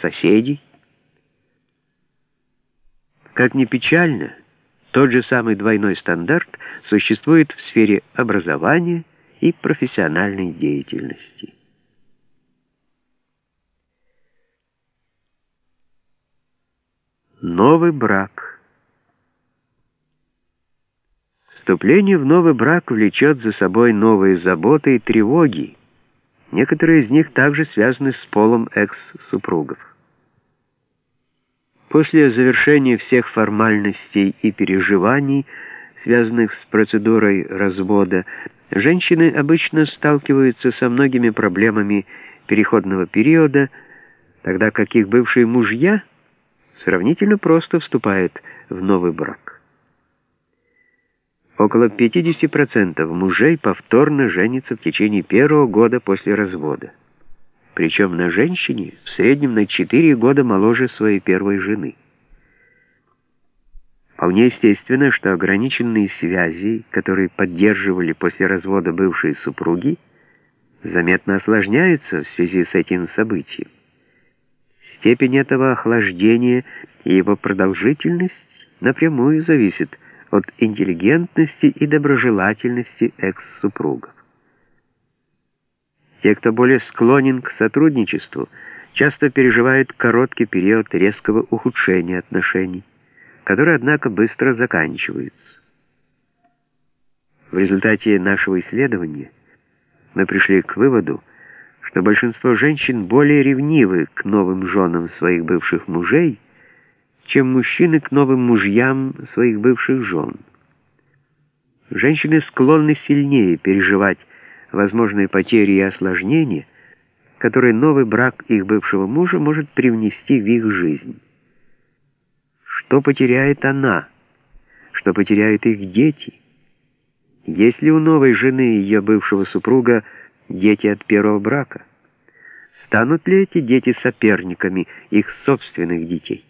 соседей. Как ни печально, тот же самый двойной стандарт существует в сфере образования и профессиональной деятельности. Новый брак. Вступление в новый брак влечет за собой новые заботы и тревоги. Некоторые из них также связаны с полом экс-супругов. После завершения всех формальностей и переживаний, связанных с процедурой развода, женщины обычно сталкиваются со многими проблемами переходного периода, тогда как их бывшие мужья сравнительно просто вступают в новый брак. Около 50% мужей повторно женятся в течение первого года после развода причем на женщине в среднем на 4 года моложе своей первой жены. Вполне естественно, что ограниченные связи, которые поддерживали после развода бывшие супруги, заметно осложняются в связи с этим событием. Степень этого охлаждения и его продолжительность напрямую зависит от интеллигентности и доброжелательности экс-супругов. Те, кто более склонен к сотрудничеству, часто переживают короткий период резкого ухудшения отношений, который, однако, быстро заканчивается. В результате нашего исследования мы пришли к выводу, что большинство женщин более ревнивы к новым женам своих бывших мужей, чем мужчины к новым мужьям своих бывших жен. Женщины склонны сильнее переживать возможные потери и осложнения, которые новый брак их бывшего мужа может привнести в их жизнь. Что потеряет она? Что потеряют их дети? Есть ли у новой жены и ее бывшего супруга дети от первого брака? Станут ли эти дети соперниками их собственных детей?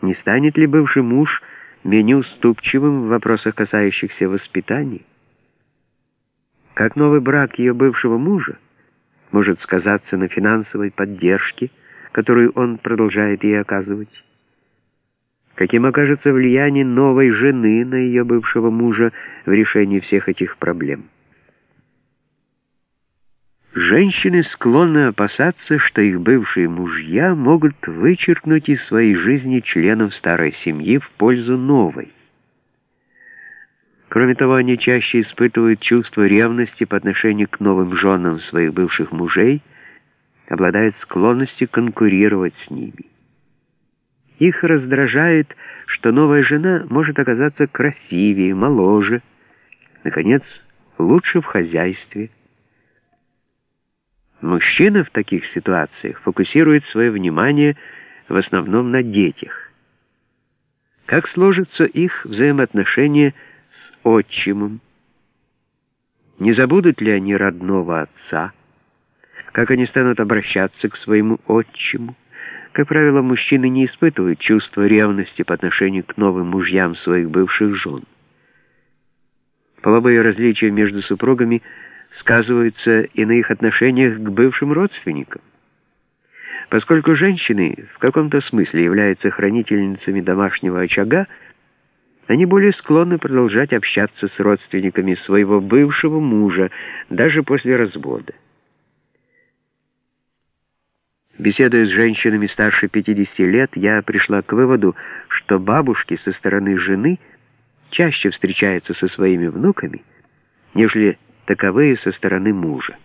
Не станет ли бывший муж менее уступчивым в вопросах, касающихся воспитания? Как новый брак ее бывшего мужа может сказаться на финансовой поддержке, которую он продолжает ей оказывать? Каким окажется влияние новой жены на ее бывшего мужа в решении всех этих проблем? Женщины склонны опасаться, что их бывшие мужья могут вычеркнуть из своей жизни членов старой семьи в пользу новой. Кроме того, они чаще испытывают чувство ревности по отношению к новым женам своих бывших мужей, обладают склонностью конкурировать с ними. Их раздражает, что новая жена может оказаться красивее, моложе, наконец, лучше в хозяйстве. Мужчина в таких ситуациях фокусирует свое внимание в основном на детях. Как сложатся их взаимоотношения отчимом? Не забудут ли они родного отца? Как они станут обращаться к своему отчиму? Как правило, мужчины не испытывают чувства ревности по отношению к новым мужьям своих бывших жен. Половые различия между супругами сказываются и на их отношениях к бывшим родственникам. Поскольку женщины в каком-то смысле являются хранительницами домашнего очага, они более склонны продолжать общаться с родственниками своего бывшего мужа, даже после развода. Беседуя с женщинами старше 50 лет, я пришла к выводу, что бабушки со стороны жены чаще встречаются со своими внуками, нежели таковые со стороны мужа.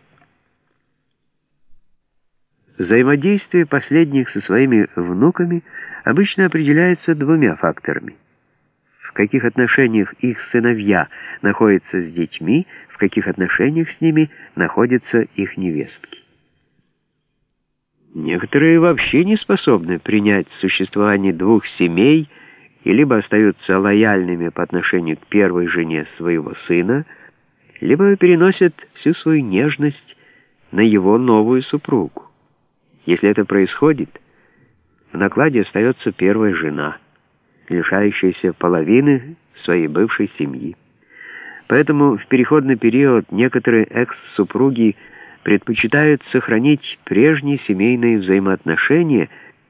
Взаимодействие последних со своими внуками обычно определяется двумя факторами – каких отношениях их сыновья находятся с детьми, в каких отношениях с ними находятся их невестки. Некоторые вообще не способны принять существование двух семей и либо остаются лояльными по отношению к первой жене своего сына, либо переносят всю свою нежность на его новую супругу. Если это происходит, в накладе остается первая жена – лишающаяся половины своей бывшей семьи. Поэтому в переходный период некоторые экс-супруги предпочитают сохранить прежние семейные взаимоотношения –